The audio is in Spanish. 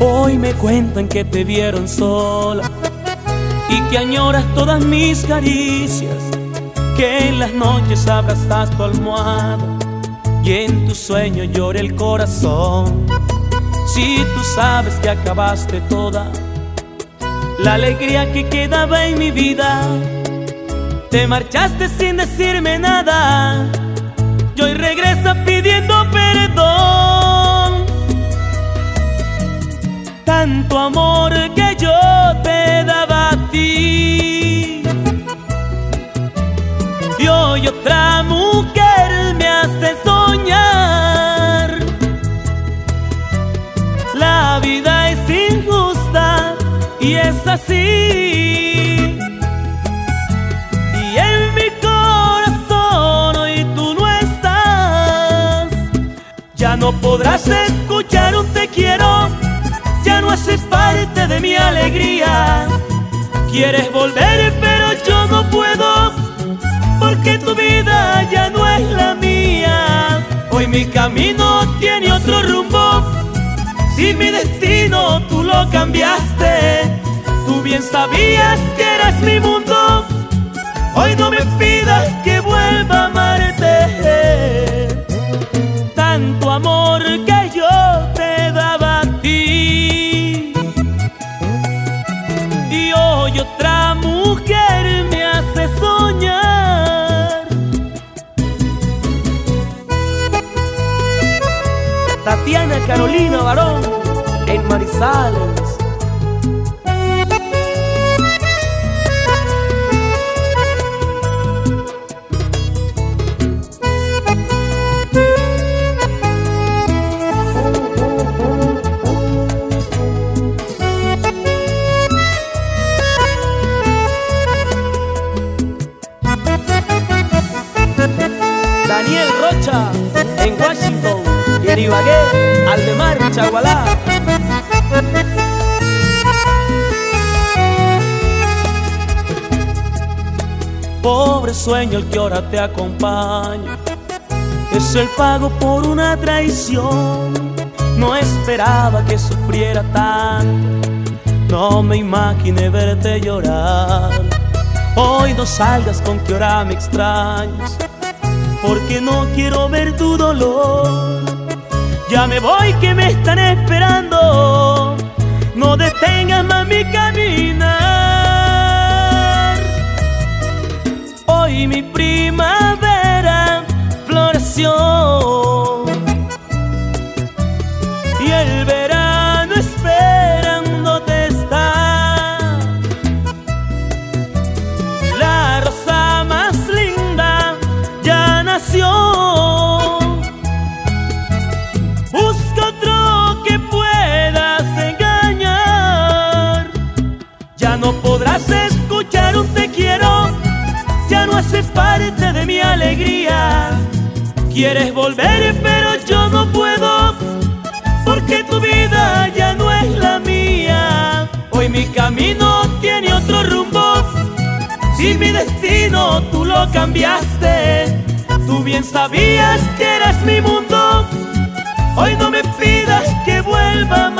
Hoy me cuentan que te vieron sola y que añoras todas mis caricias, que en las noches abrazas tu almohada y en tu sueño llora el corazón. Si tú sabes que acabaste toda la alegría que quedaba en mi vida, te marchaste sin decirme nada y hoy regresa pidiendo perdón. Tanto amor que yo te daba a ti y hoy otra mujer me hace soñar. La vida es injusta y es así. Ya no podrás escuchar un te quiero, ya no haces parte de mi alegría. Quieres volver, pero yo no puedo, porque tu vida ya no es la mía. Hoy mi camino tiene otro rumbo, si mi destino tú lo cambiaste. Tú bien sabías que eras mi mundo, hoy no me pidas que vuelva a amarte. Tatiana Carolina Varón en Marizales. Daniel Rocha en Washington y en Ibagué, Aldemar, Chagualá. Pobre sueño el que ahora te acompaña, es el pago por una traición. No esperaba que sufriera tanto, no me imaginé verte llorar. Hoy no salgas con que ahora me extrañas porque no quiero ver tu dolor. Ya me voy que me están esperando, no detengas más mi caminar. Haces parte de mi alegría. Quieres volver, pero yo no puedo, porque tu vida ya no es la mía. Hoy mi camino tiene otro rumbo. Si mi destino tú lo cambiaste, tú bien sabías que eras mi mundo. Hoy no me pidas que vuelva.